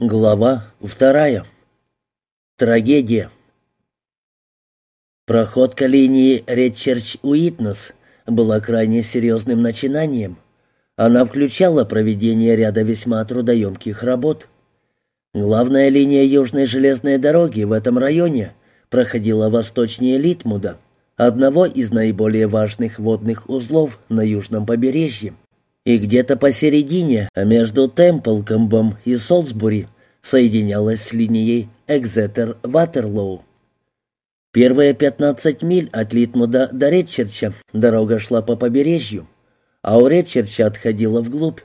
Глава вторая. Трагедия. Проходка линии Редчерч-Уитнес была крайне серьезным начинанием. Она включала проведение ряда весьма трудоемких работ. Главная линия Южной железной дороги в этом районе проходила восточнее Литмуда, одного из наиболее важных водных узлов на южном побережье и где-то посередине, между Темплкомбом и Солсбури, соединялась с линией Экзетер-Ватерлоу. Первые 15 миль от Литмуда до Редчерча дорога шла по побережью, а у Редчерча отходила вглубь.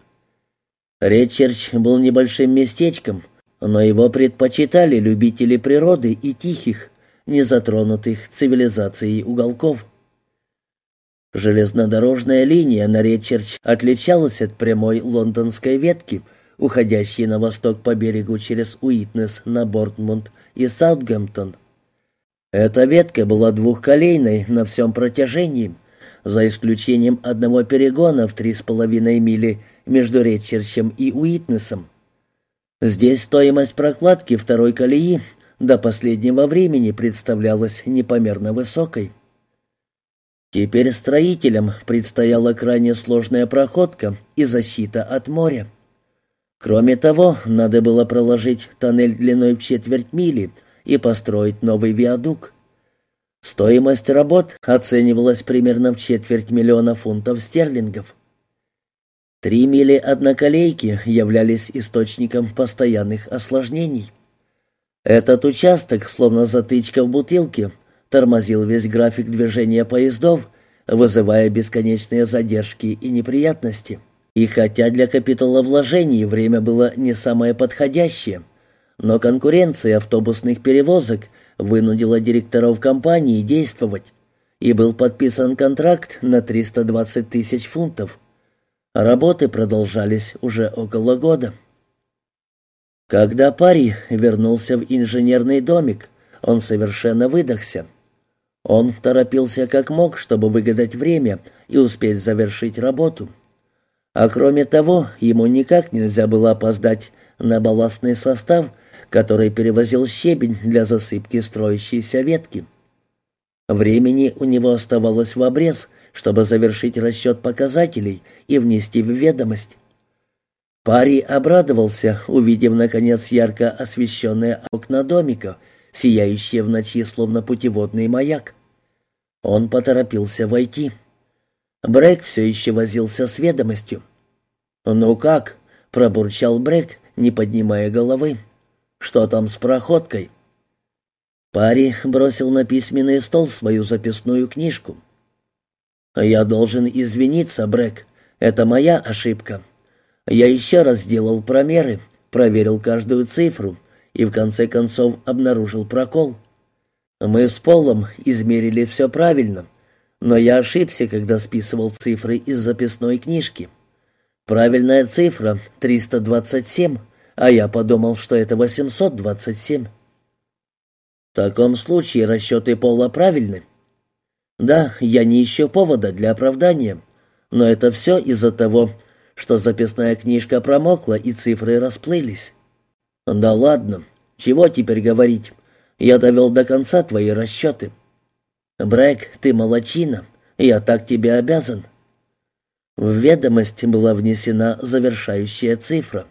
Редчерч был небольшим местечком, но его предпочитали любители природы и тихих, незатронутых цивилизацией уголков. Железнодорожная линия на Редчерч отличалась от прямой лондонской ветки, уходящей на восток по берегу через Уитнес на Бортмунд и Саутгемптон. Эта ветка была двухколейной на всем протяжении, за исключением одного перегона в три с половиной мили между Редчерчем и Уитнесом. Здесь стоимость прокладки второй колеи до последнего времени представлялась непомерно высокой. Теперь строителям предстояла крайне сложная проходка и защита от моря. Кроме того, надо было проложить тоннель длиной в четверть мили и построить новый виадук. Стоимость работ оценивалась примерно в четверть миллиона фунтов стерлингов. Три мили одноколейки являлись источником постоянных осложнений. Этот участок, словно затычка в бутылке, тормозил весь график движения поездов, вызывая бесконечные задержки и неприятности. И хотя для капиталовложений время было не самое подходящее, но конкуренция автобусных перевозок вынудила директоров компании действовать, и был подписан контракт на 320 тысяч фунтов. Работы продолжались уже около года. Когда Пари вернулся в инженерный домик, он совершенно выдохся. Он торопился как мог, чтобы выгадать время и успеть завершить работу. А кроме того, ему никак нельзя было опоздать на балластный состав, который перевозил щебень для засыпки строящейся ветки. Времени у него оставалось в обрез, чтобы завершить расчет показателей и внести в ведомость. Пари обрадовался, увидев, наконец, ярко освещенные окна домика — сияющее в ночи, словно путеводный маяк. Он поторопился войти. Брэк все еще возился с ведомостью. «Ну как?» — пробурчал Брэк, не поднимая головы. «Что там с проходкой?» Пари бросил на письменный стол свою записную книжку. «Я должен извиниться, Брэк. Это моя ошибка. Я еще раз сделал промеры, проверил каждую цифру и в конце концов обнаружил прокол. Мы с Полом измерили все правильно, но я ошибся, когда списывал цифры из записной книжки. Правильная цифра — 327, а я подумал, что это 827. В таком случае расчеты Пола правильны. Да, я не ищу повода для оправдания, но это все из-за того, что записная книжка промокла и цифры расплылись. «Да ладно. Чего теперь говорить? Я довел до конца твои расчеты». «Брэк, ты молочина. Я так тебе обязан». В ведомость была внесена завершающая цифра.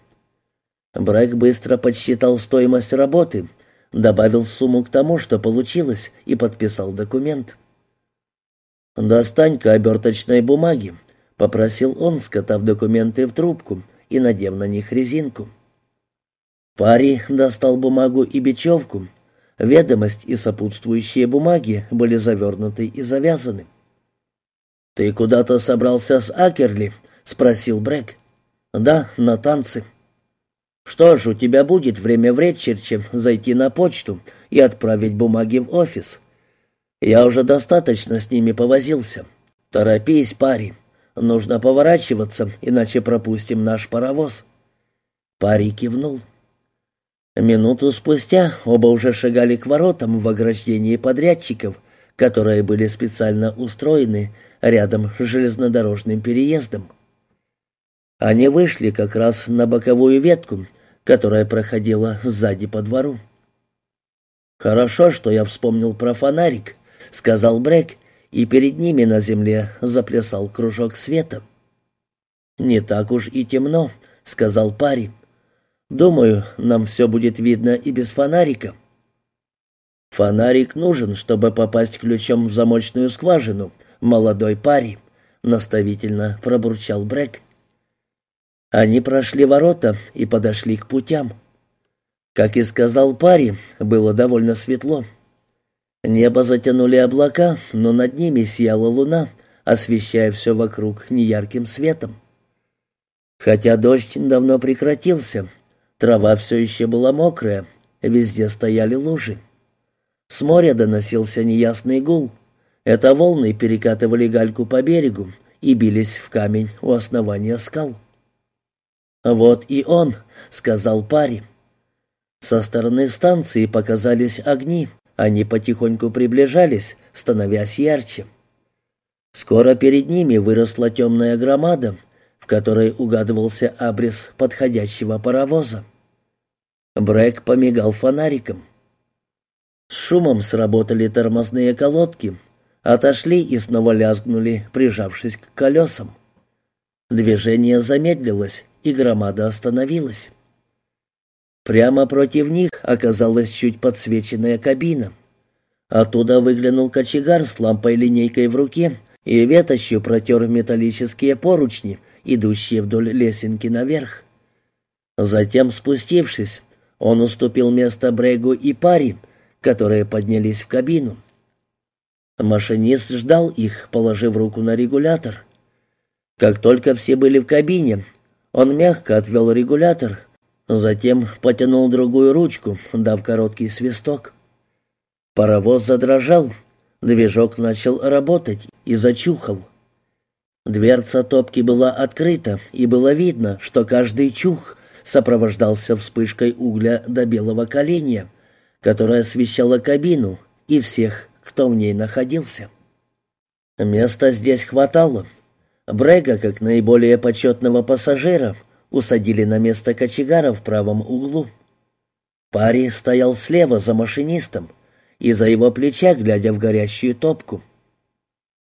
Брэк быстро подсчитал стоимость работы, добавил сумму к тому, что получилось, и подписал документ. «Достань-ка оберточной бумаги», — попросил он, скотав документы в трубку и надев на них резинку. Пари достал бумагу и бечевку. Ведомость и сопутствующие бумаги были завернуты и завязаны. «Ты куда-то собрался с Акерли?» — спросил Брэк. «Да, на танцы». «Что ж, у тебя будет время в Редчерче зайти на почту и отправить бумаги в офис. Я уже достаточно с ними повозился. Торопись, пари. Нужно поворачиваться, иначе пропустим наш паровоз». Пари кивнул. Минуту спустя оба уже шагали к воротам в ограждении подрядчиков, которые были специально устроены рядом с железнодорожным переездом. Они вышли как раз на боковую ветку, которая проходила сзади по двору. «Хорошо, что я вспомнил про фонарик», — сказал Брэк, и перед ними на земле заплясал кружок света. «Не так уж и темно», — сказал Пари. «Думаю, нам все будет видно и без фонарика». «Фонарик нужен, чтобы попасть ключом в замочную скважину, молодой парень», — наставительно пробурчал Брэк. Они прошли ворота и подошли к путям. Как и сказал Пари, было довольно светло. Небо затянули облака, но над ними сияла луна, освещая все вокруг неярким светом. Хотя дождь давно прекратился, трава все еще была мокрая, везде стояли лужи. С моря доносился неясный гул. Это волны перекатывали гальку по берегу и бились в камень у основания скал. «Вот и он», — сказал парень. Со стороны станции показались огни. Они потихоньку приближались, становясь ярче. Скоро перед ними выросла темная громада, в которой угадывался обрез подходящего паровоза. Брэк помигал фонариком. С шумом сработали тормозные колодки, отошли и снова лязгнули, прижавшись к колесам. Движение замедлилось, и громада остановилась. Прямо против них оказалась чуть подсвеченная кабина. Оттуда выглянул кочегар с лампой-линейкой в руке и ветошью протер металлические поручни, идущие вдоль лесенки наверх. Затем, спустившись, он уступил место Брегу и паре, которые поднялись в кабину. Машинист ждал их, положив руку на регулятор. Как только все были в кабине, он мягко отвел регулятор, затем потянул другую ручку, дав короткий свисток. Паровоз задрожал, движок начал работать и зачухал. Дверца топки была открыта, и было видно, что каждый чух сопровождался вспышкой угля до белого коленя — которая освещала кабину и всех, кто в ней находился. Места здесь хватало. Брега, как наиболее почетного пассажира, усадили на место кочегара в правом углу. Пари стоял слева за машинистом и за его плеча, глядя в горящую топку.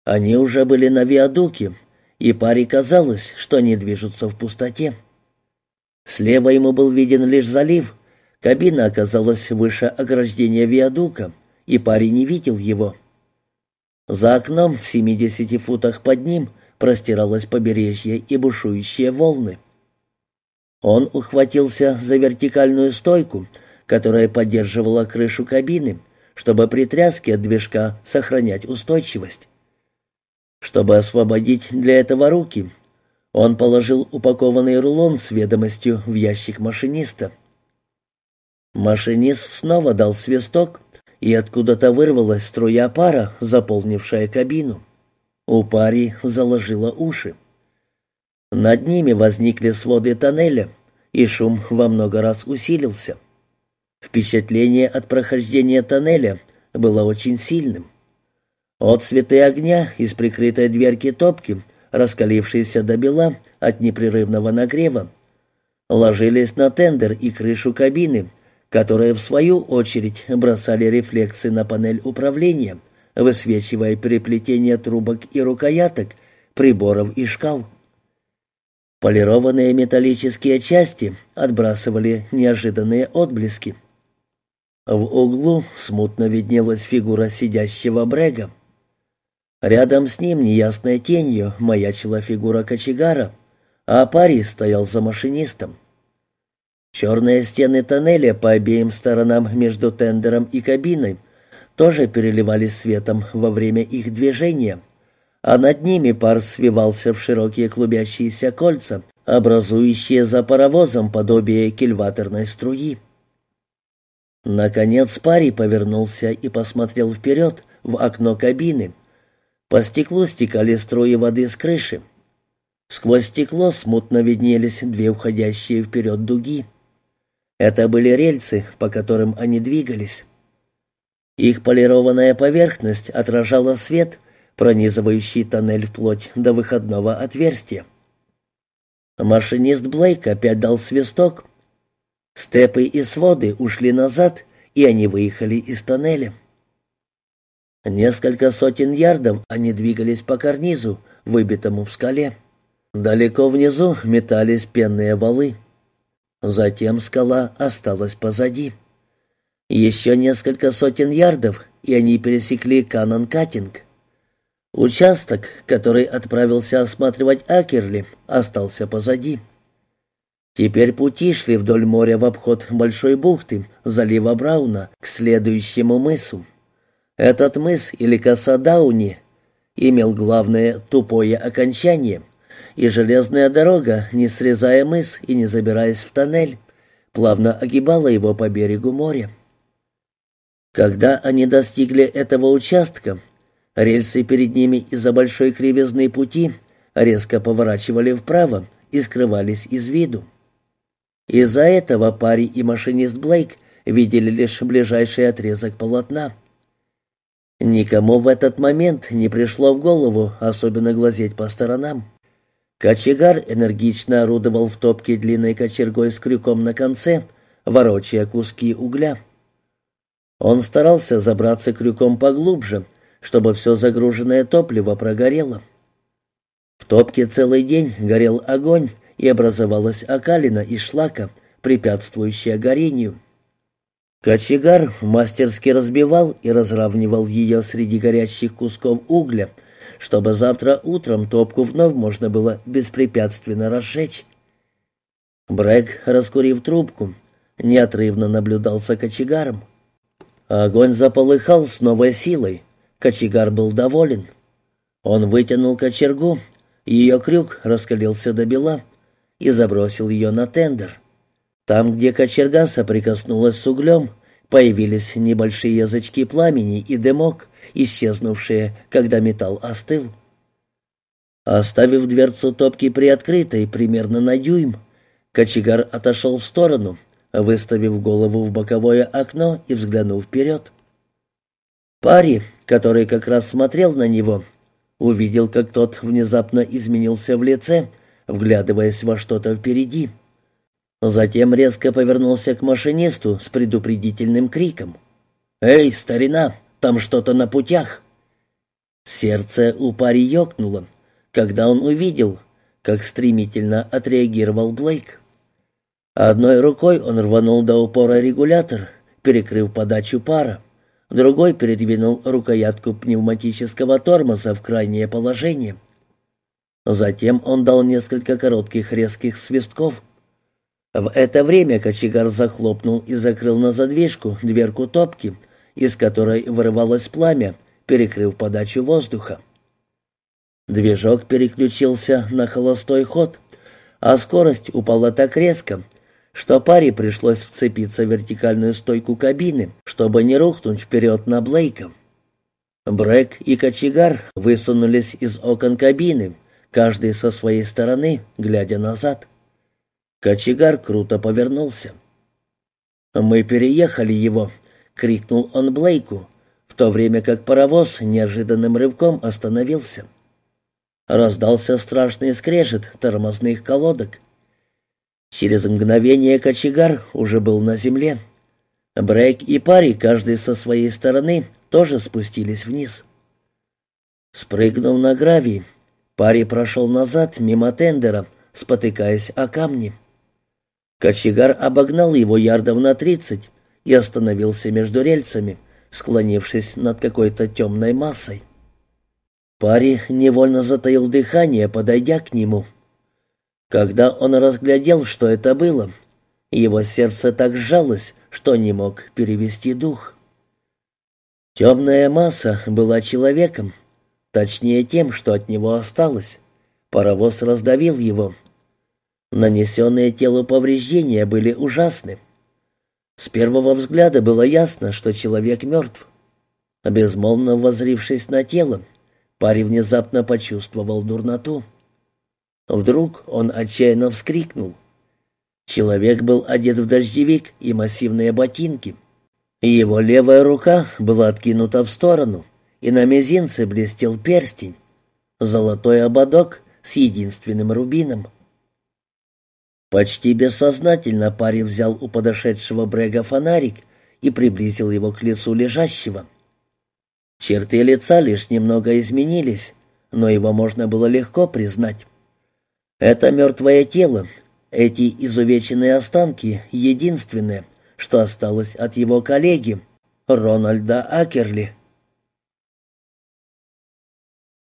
Они уже были на виадуке, и паре казалось, что они движутся в пустоте. Слева ему был виден лишь залив, Кабина оказалась выше ограждения виадука, и парень не видел его. За окном в 70 футах под ним простиралось побережье и бушующие волны. Он ухватился за вертикальную стойку, которая поддерживала крышу кабины, чтобы при тряске от движка сохранять устойчивость. Чтобы освободить для этого руки, он положил упакованный рулон с ведомостью в ящик машиниста. Машинист снова дал свисток, и откуда-то вырвалась струя пара, заполнившая кабину. У пари заложило уши. Над ними возникли своды тоннеля, и шум во много раз усилился. Впечатление от прохождения тоннеля было очень сильным. От цветы огня из прикрытой дверки топки, раскалившейся до бела от непрерывного нагрева, ложились на тендер и крышу кабины, которые, в свою очередь, бросали рефлексы на панель управления, высвечивая переплетение трубок и рукояток, приборов и шкал. Полированные металлические части отбрасывали неожиданные отблески. В углу смутно виднелась фигура сидящего Брега. Рядом с ним неясной тенью маячила фигура кочегара, а Пари стоял за машинистом. Черные стены тоннеля по обеим сторонам между тендером и кабиной тоже переливались светом во время их движения, а над ними пар свивался в широкие клубящиеся кольца, образующие за паровозом подобие кильваторной струи. Наконец парень повернулся и посмотрел вперед, в окно кабины. По стеклу стекали струи воды с крыши. Сквозь стекло смутно виднелись две уходящие вперед дуги. Это были рельсы, по которым они двигались. Их полированная поверхность отражала свет, пронизывающий тоннель вплоть до выходного отверстия. Машинист Блейк опять дал свисток. Степы и своды ушли назад, и они выехали из тоннеля. Несколько сотен ярдов они двигались по карнизу, выбитому в скале. Далеко внизу метались пенные валы. Затем скала осталась позади. Еще несколько сотен ярдов, и они пересекли Канан-Каттинг. Участок, который отправился осматривать Акерли, остался позади. Теперь пути шли вдоль моря в обход Большой бухты, залива Брауна, к следующему мысу. Этот мыс или коса Дауни имел главное тупое окончание, и железная дорога, не срезая мыс и не забираясь в тоннель, плавно огибала его по берегу моря. Когда они достигли этого участка, рельсы перед ними из-за большой кривизны пути резко поворачивали вправо и скрывались из виду. Из-за этого парень и машинист Блейк видели лишь ближайший отрезок полотна. Никому в этот момент не пришло в голову особенно глазеть по сторонам. Кочегар энергично орудовал в топке длинной кочергой с крюком на конце, ворочая куски угля. Он старался забраться крюком поглубже, чтобы все загруженное топливо прогорело. В топке целый день горел огонь, и образовалась окалина из шлака, препятствующая горению. Кочегар мастерски разбивал и разравнивал ее среди горящих кусков угля, чтобы завтра утром топку вновь можно было беспрепятственно разжечь. Брэк, раскурив трубку, неотрывно наблюдал за кочегаром. Огонь заполыхал с новой силой. Кочегар был доволен. Он вытянул кочергу, ее крюк раскалился до бела и забросил ее на тендер. Там, где кочерга соприкоснулась с углем, появились небольшие язычки пламени и дымок, исчезнувшие, когда металл остыл. Оставив дверцу топки приоткрытой примерно на дюйм, кочегар отошел в сторону — выставив голову в боковое окно и взглянув вперед. Пари, который как раз смотрел на него, увидел, как тот внезапно изменился в лице, вглядываясь во что-то впереди. Затем резко повернулся к машинисту с предупредительным криком. «Эй, старина, там что-то на путях!» Сердце у пари ёкнуло, когда он увидел, как стремительно отреагировал Блейк. Одной рукой он рванул до упора регулятор, перекрыв подачу пара. Другой передвинул рукоятку пневматического тормоза в крайнее положение. Затем он дал несколько коротких резких свистков. В это время кочегар захлопнул и закрыл на задвижку дверку топки, из которой вырывалось пламя, перекрыв подачу воздуха. Движок переключился на холостой ход, а скорость упала так резко, что паре пришлось вцепиться в вертикальную стойку кабины, чтобы не рухнуть вперед на Блейка. Брэк и кочегар высунулись из окон кабины, каждый со своей стороны, глядя назад. Кочегар круто повернулся. «Мы переехали его!» — крикнул он Блейку, в то время как паровоз неожиданным рывком остановился. Раздался страшный скрежет тормозных колодок. Через мгновение кочегар уже был на земле. Брейк и Пари, каждый со своей стороны, тоже спустились вниз. Спрыгнув на гравий, Пари прошел назад мимо тендера, спотыкаясь о камни. Кочегар обогнал его ярдов на тридцать и остановился между рельсами, склонившись над какой-то темной массой. Пари невольно затаил дыхание, подойдя к нему — когда он разглядел, что это было, его сердце так сжалось, что не мог перевести дух. Темная масса была человеком, точнее тем, что от него осталось. Паровоз раздавил его. Нанесенные телу повреждения были ужасны. С первого взгляда было ясно, что человек мертв. Безмолвно возрившись на тело, парень внезапно почувствовал дурноту. Вдруг он отчаянно вскрикнул. Человек был одет в дождевик и массивные ботинки. Его левая рука была откинута в сторону, и на мизинце блестел перстень, золотой ободок с единственным рубином. Почти бессознательно парень взял у подошедшего Брега фонарик и приблизил его к лицу лежащего. Черты лица лишь немного изменились, но его можно было легко признать. Это мертвое тело, эти изувеченные останки — единственное, что осталось от его коллеги, Рональда Акерли.